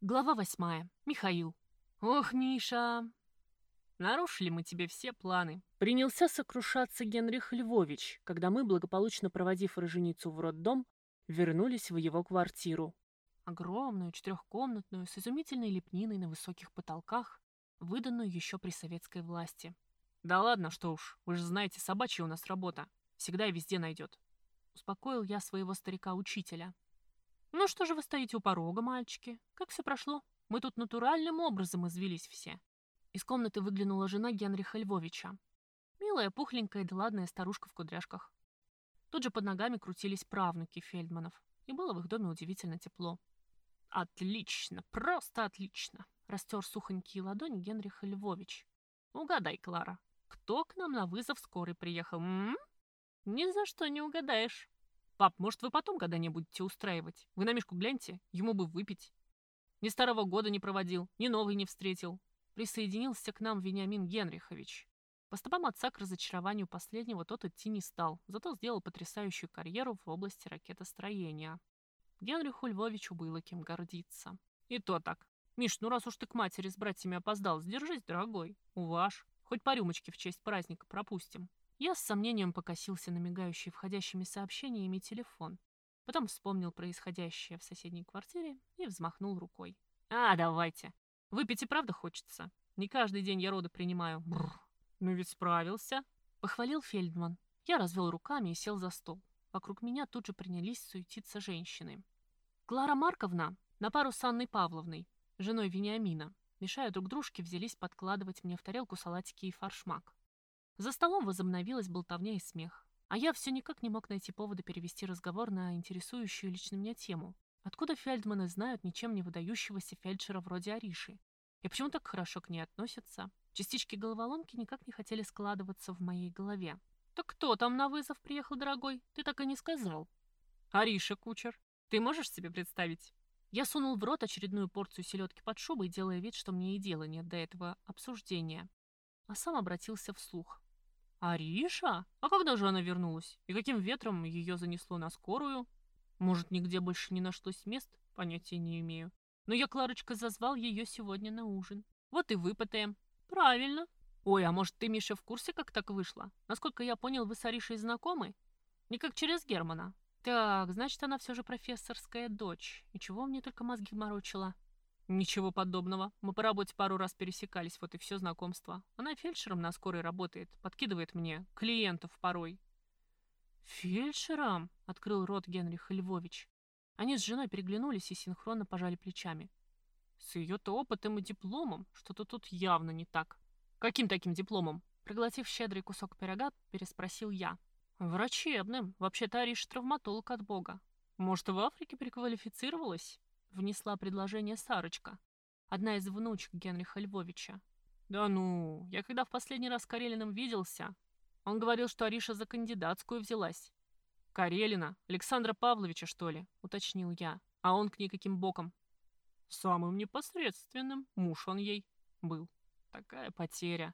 Глава восьмая. Михаил. Ох, Миша, нарушили мы тебе все планы. Принялся сокрушаться Генрих Львович, когда мы, благополучно проводив роженицу в роддом, вернулись в его квартиру. Огромную, четырехкомнатную, с изумительной лепниной на высоких потолках, выданную еще при советской власти. Да ладно, что уж, вы же знаете, собачья у нас работа. Всегда и везде найдет. Успокоил я своего старика-учителя. «Ну что же вы стоите у порога, мальчики? Как все прошло? Мы тут натуральным образом извелись все». Из комнаты выглянула жена Генриха Львовича. Милая, пухленькая да ладная старушка в кудряшках. Тут же под ногами крутились правнуки Фельдманов, и было в их доме удивительно тепло. «Отлично, просто отлично!» — растер сухонькие ладони Генриха Львович. «Угадай, Клара, кто к нам на вызов скорый приехал, м, -м? Ни за что не угадаешь!» Пап, может, вы потом когда-нибудь будете устраивать? Вы на Мишку гляньте, ему бы выпить. Ни старого года не проводил, ни новый не встретил. Присоединился к нам Вениамин Генрихович. По стопам отца к разочарованию последнего тот идти не стал, зато сделал потрясающую карьеру в области ракетостроения. Генриху Львовичу было кем гордиться. И то так. Миш, ну раз уж ты к матери с братьями опоздал, сдержись, дорогой. Уваж. Хоть по рюмочке в честь праздника пропустим. Я с сомнением покосился на мигающий входящими сообщениями телефон. Потом вспомнил происходящее в соседней квартире и взмахнул рукой. «А, давайте. Выпить и правда хочется. Не каждый день я роды принимаю. Бррр. Ну ведь справился», — похвалил Фельдман. Я развел руками и сел за стол. Вокруг меня тут же принялись суетиться женщины. Клара Марковна на пару с Анной Павловной, женой Вениамина, мешая друг дружке, взялись подкладывать мне в тарелку салатики и фаршмак. За столом возобновилась болтовня и смех. А я все никак не мог найти повода перевести разговор на интересующую лично меня тему. Откуда фельдманы знают ничем не выдающегося фельдшера вроде Ариши? И почему так хорошо к ней относятся? Частички головоломки никак не хотели складываться в моей голове. «Так кто там на вызов приехал, дорогой? Ты так и не сказал». «Ариша, кучер. Ты можешь себе представить?» Я сунул в рот очередную порцию селедки под шубой, делая вид, что мне и дела нет до этого обсуждения. А сам обратился вслух. «Ариша? А когда же она вернулась? И каким ветром ее занесло на скорую? Может, нигде больше не нашлось мест? Понятия не имею. Но я, Кларочка, зазвал ее сегодня на ужин. Вот и выпытаем. Правильно. Ой, а может, ты, Миша, в курсе, как так вышло? Насколько я понял, вы с Аришей знакомы? Не как через Германа. Так, значит, она все же профессорская дочь. И чего мне только мозги морочила? Ничего подобного. Мы по работе пару раз пересекались, вот и все знакомство. Она фельдшером на скорой работает, подкидывает мне клиентов порой. «Фельдшером?» — открыл рот Генрих Львович. Они с женой переглянулись и синхронно пожали плечами. С ее-то опытом и дипломом что-то тут явно не так. «Каким таким дипломом?» Проглотив щедрый кусок пирога, переспросил я. «Врачебным. Вообще-то Ариш травматолог от бога. Может, в Африке переквалифицировалась?» Внесла предложение Сарочка, одна из внучек Генриха Львовича. «Да ну, я когда в последний раз с Карелиным виделся, он говорил, что Ариша за кандидатскую взялась». «Карелина? Александра Павловича, что ли?» — уточнил я. «А он к ней каким боком?» «Самым непосредственным. Муж он ей был. Такая потеря».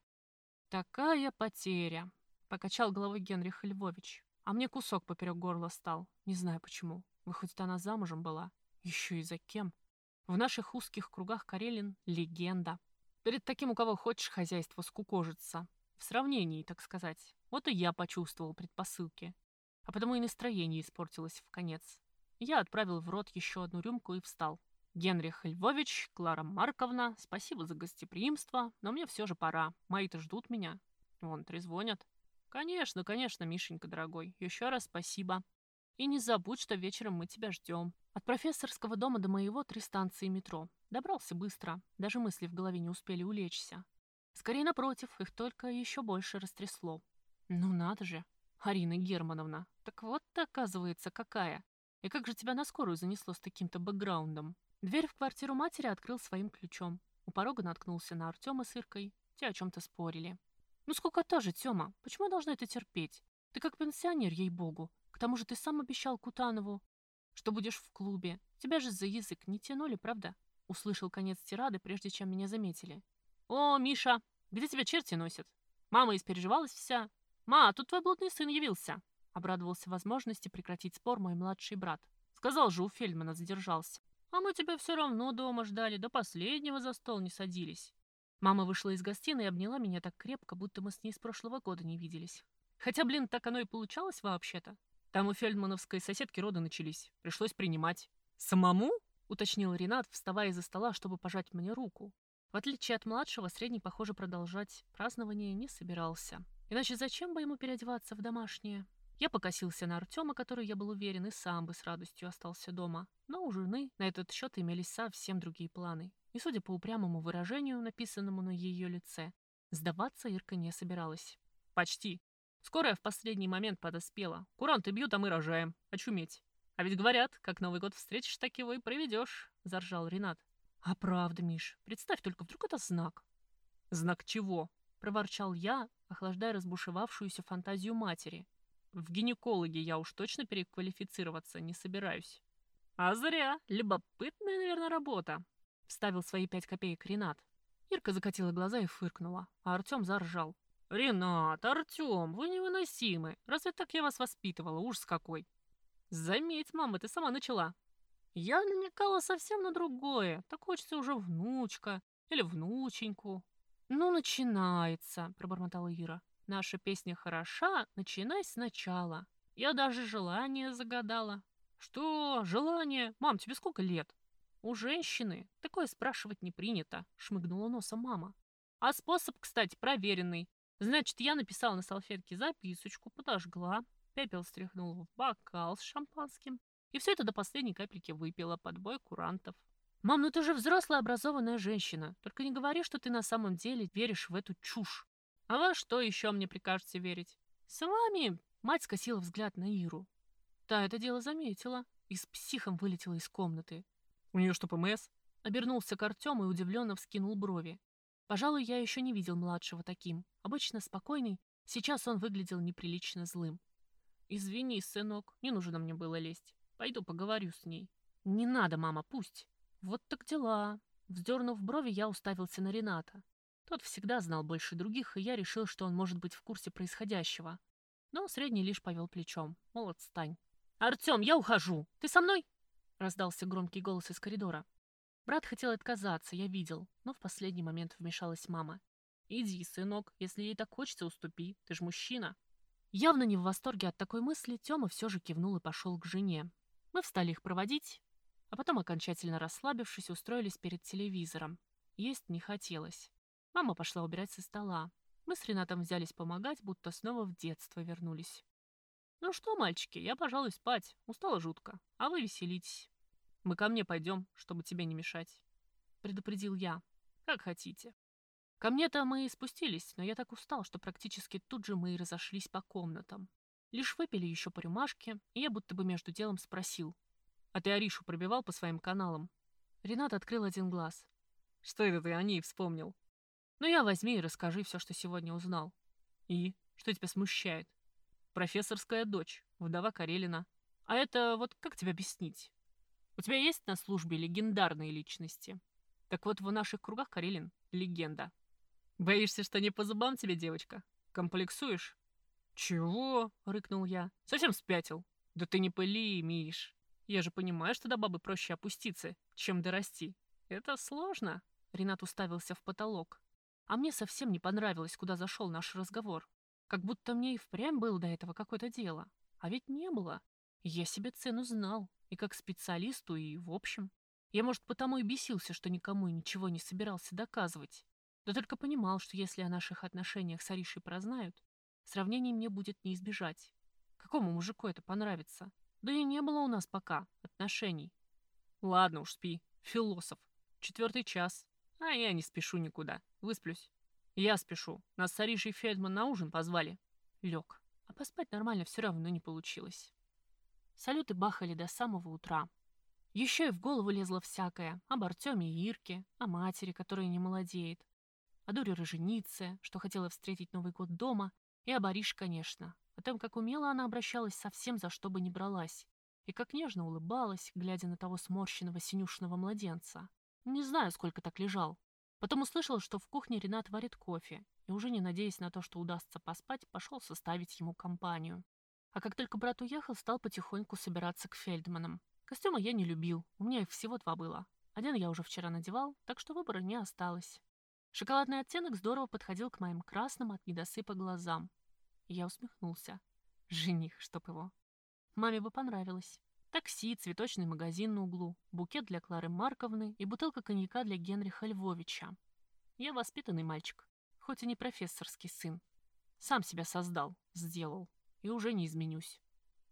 «Такая потеря», — покачал головой Генрих Львович. А мне кусок поперек горла стал. Не знаю почему. Выходит, она замужем была. Еще и за кем? В наших узких кругах Карелин — легенда. Перед таким, у кого хочешь, хозяйство скукожится. В сравнении, так сказать. Вот и я почувствовал предпосылки. А потому и настроение испортилось в конец. Я отправил в рот еще одну рюмку и встал. Генрих Львович, Клара Марковна, спасибо за гостеприимство, но мне все же пора. Мои-то ждут меня. Вон, трезвонят. Конечно, конечно, Мишенька, дорогой. Еще раз спасибо. И не забудь, что вечером мы тебя ждем. От профессорского дома до моего три станции метро. Добрался быстро, даже мысли в голове не успели улечься. Скорее, напротив, их только еще больше растрясло. Ну надо же, Арина Германовна, так вот ты, оказывается, какая. И как же тебя на скорую занесло с таким-то бэкграундом? Дверь в квартиру матери открыл своим ключом. У порога наткнулся на Артема с Иркой. Те о чем-то спорили. «Ну сколько тоже, Тёма? Почему я должна это терпеть? Ты как пенсионер, ей-богу. Тому же ты сам обещал Кутанову, что будешь в клубе. Тебя же за язык не тянули, правда?» Услышал конец тирады, прежде чем меня заметили. «О, Миша, где тебя черти носят? Мама испереживалась вся. Ма, тут твой блудный сын явился!» Обрадовался возможности прекратить спор мой младший брат. Сказал же, у Фельдмана задержался. А мы тебя все равно дома ждали, до последнего за стол не садились. Мама вышла из гостиной и обняла меня так крепко, будто мы с ней с прошлого года не виделись. Хотя, блин, так оно и получалось вообще-то. Там у фельдмановской соседки роды начались. Пришлось принимать. «Самому?» — уточнил Ренат, вставая из-за стола, чтобы пожать мне руку. В отличие от младшего, средний, похоже, продолжать празднование не собирался. Иначе зачем бы ему переодеваться в домашнее? Я покосился на Артема, который, я был уверен, и сам бы с радостью остался дома. Но у жены на этот счет имелись совсем другие планы. И, судя по упрямому выражению, написанному на ее лице, сдаваться Ирка не собиралась. «Почти. Скорая в последний момент подоспела. Куранты бьют, а мы рожаем. Очуметь. А ведь говорят, как Новый год встретишь, так его и проведешь», — заржал Ренат. «А правда, Миш, представь только, вдруг это знак?» «Знак чего?» — проворчал я, охлаждая разбушевавшуюся фантазию матери. «В гинекологе я уж точно переквалифицироваться не собираюсь». «А зря. Любопытная, наверное, работа», — вставил свои пять копеек Ренат. Ирка закатила глаза и фыркнула, а Артем заржал. «Ренат, Артем, вы невыносимы. Разве так я вас воспитывала? Ужас какой!» «Заметь, мама, ты сама начала. Я намекала совсем на другое. Так хочется уже внучка или внученьку. Ну, начинается, пробормотала Ира. Наша песня хороша, начинай сначала. Я даже желание загадала. Что, желание? Мам, тебе сколько лет? У женщины такое спрашивать не принято, шмыгнула носом мама. А способ, кстати, проверенный. Значит, я написала на салфетке записочку, подожгла, пепел стряхнула в бокал с шампанским и все это до последней капельки выпила под бой курантов. «Мам, ну ты же взрослая образованная женщина. Только не говори, что ты на самом деле веришь в эту чушь. А во что еще мне прикажете верить?» «С вами...» — мать скосила взгляд на Иру. Та это дело заметила и с психом вылетела из комнаты. «У нее что, ПМС?» Обернулся к Артему и удивленно вскинул брови. Пожалуй, я еще не видел младшего таким. Обычно спокойный, сейчас он выглядел неприлично злым. «Извини, сынок, не нужно мне было лезть. Пойду поговорю с ней. Не надо, мама, пусть. Вот так дела. Вздернув брови, я уставился на Рената. Тот всегда знал больше других, и я решил, что он может быть в курсе происходящего. Но средний лишь повел плечом. Мол, отстань. «Артем, я ухожу! Ты со мной?» Раздался громкий голос из коридора. Брат хотел отказаться, я видел, но в последний момент вмешалась мама. «Иди, сынок, если ей так хочется, уступи. Ты ж мужчина». Явно не в восторге от такой мысли, Тёма все же кивнул и пошел к жене. Мы встали их проводить, а потом, окончательно расслабившись, устроились перед телевизором. Есть не хотелось. Мама пошла убирать со стола. Мы с Ренатом взялись помогать, будто снова в детство вернулись. «Ну что, мальчики, я, пожалуй, спать. Устала жутко. А вы веселитесь. Мы ко мне пойдем, чтобы тебе не мешать», — предупредил я. «Как хотите». Ко мне-то мы и спустились, но я так устал, что практически тут же мы и разошлись по комнатам. Лишь выпили еще по рюмашке, и я будто бы между делом спросил. «А ты Аришу пробивал по своим каналам?» Ренат открыл один глаз. «Что это ты о ней вспомнил?» «Ну я возьми и расскажи все, что сегодня узнал». «И? Что тебя смущает?» «Профессорская дочь, вдова Карелина. А это вот как тебе объяснить? У тебя есть на службе легендарные личности?» Так вот, в наших кругах Карелин — легенда. Боишься, что не по зубам тебе, девочка? Комплексуешь? «Чего?» — рыкнул я. «Совсем спятил?» «Да ты не пыли, Миш. Я же понимаю, что до бабы проще опуститься, чем дорасти. Это сложно?» Ренат уставился в потолок. А мне совсем не понравилось, куда зашел наш разговор. Как будто мне и впрямь было до этого какое-то дело. А ведь не было. Я себе цену знал. И как специалисту, и в общем. Я, может, потому и бесился, что никому и ничего не собирался доказывать. Да только понимал, что если о наших отношениях с Аришей прознают, Сравнений мне будет не избежать. Какому мужику это понравится? Да и не было у нас пока отношений. Ладно уж, спи. Философ. Четвертый час. А я не спешу никуда. Высплюсь. Я спешу. Нас с Аришей Фельдман на ужин позвали. Лег. А поспать нормально все равно не получилось. Салюты бахали до самого утра. Еще и в голову лезло всякое. Об Артеме и Ирке, о матери, которая не молодеет, о дуре роженице, что хотела встретить Новый год дома, и о Бариш, конечно. О том, как умело она обращалась совсем за что бы ни бралась. И как нежно улыбалась, глядя на того сморщенного синюшного младенца. Не знаю, сколько так лежал. Потом услышал, что в кухне Ренат варит кофе, и уже не надеясь на то, что удастся поспать, пошел составить ему компанию. А как только брат уехал, стал потихоньку собираться к Фельдманам. Костюмы я не любил, у меня их всего два было. Один я уже вчера надевал, так что выбора не осталось. Шоколадный оттенок здорово подходил к моим красным от недосыпа глазам. Я усмехнулся. Жених, чтоб его. Маме бы понравилось. Такси, цветочный магазин на углу, букет для Клары Марковны и бутылка коньяка для Генриха Львовича. Я воспитанный мальчик, хоть и не профессорский сын. Сам себя создал, сделал, и уже не изменюсь.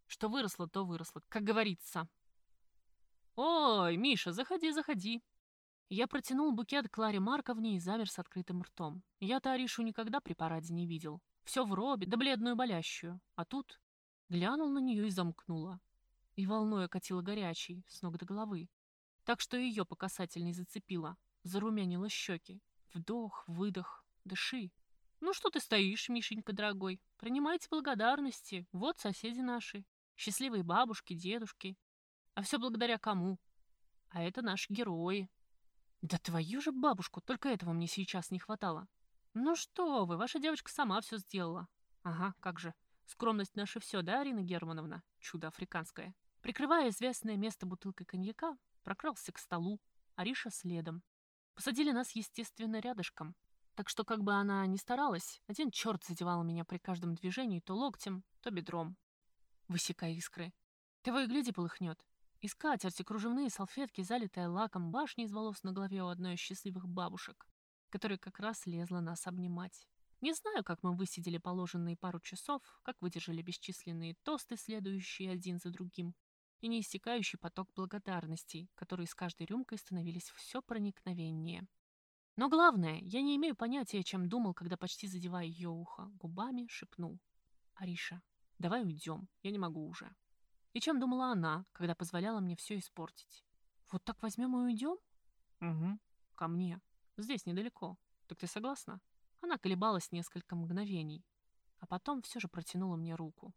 Что выросло, то выросло, как говорится. «Ой, Миша, заходи, заходи!» Я протянул букет Кларе Марковне и замер с открытым ртом. Я-то Аришу никогда при параде не видел. Все в робе, да бледную болящую. А тут глянул на нее и замкнула. И волной окатила горячей, с ног до головы. Так что ее по касательной зацепила, зарумянила щеки. Вдох, выдох, дыши. Ну что ты стоишь, Мишенька дорогой? Принимайте благодарности. Вот соседи наши. Счастливые бабушки, дедушки. А все благодаря кому? А это наши герои. Да твою же бабушку, только этого мне сейчас не хватало. Ну что вы, ваша девочка сама все сделала. Ага, как же. Скромность наша все, да, Арина Германовна? Чудо африканское. Прикрывая известное место бутылкой коньяка, прокрался к столу, Ариша следом. Посадили нас, естественно, рядышком. Так что, как бы она ни старалась, один черт задевал меня при каждом движении то локтем, то бедром. Высекая искры. Того и гляди полыхнет. И скатерти, кружевные салфетки, залитая лаком башни из волос на голове у одной из счастливых бабушек которая как раз лезла нас обнимать. Не знаю, как мы высидели положенные пару часов, как выдержали бесчисленные тосты, следующие один за другим, и неиссякающий поток благодарностей, которые с каждой рюмкой становились все проникновеннее. Но главное, я не имею понятия, чем думал, когда почти задевая ее ухо, губами шепнул. «Ариша, давай уйдем, я не могу уже». И чем думала она, когда позволяла мне все испортить? «Вот так возьмем и уйдем?» «Угу, ко мне». Здесь недалеко. Так ты согласна?» Она колебалась несколько мгновений, а потом все же протянула мне руку.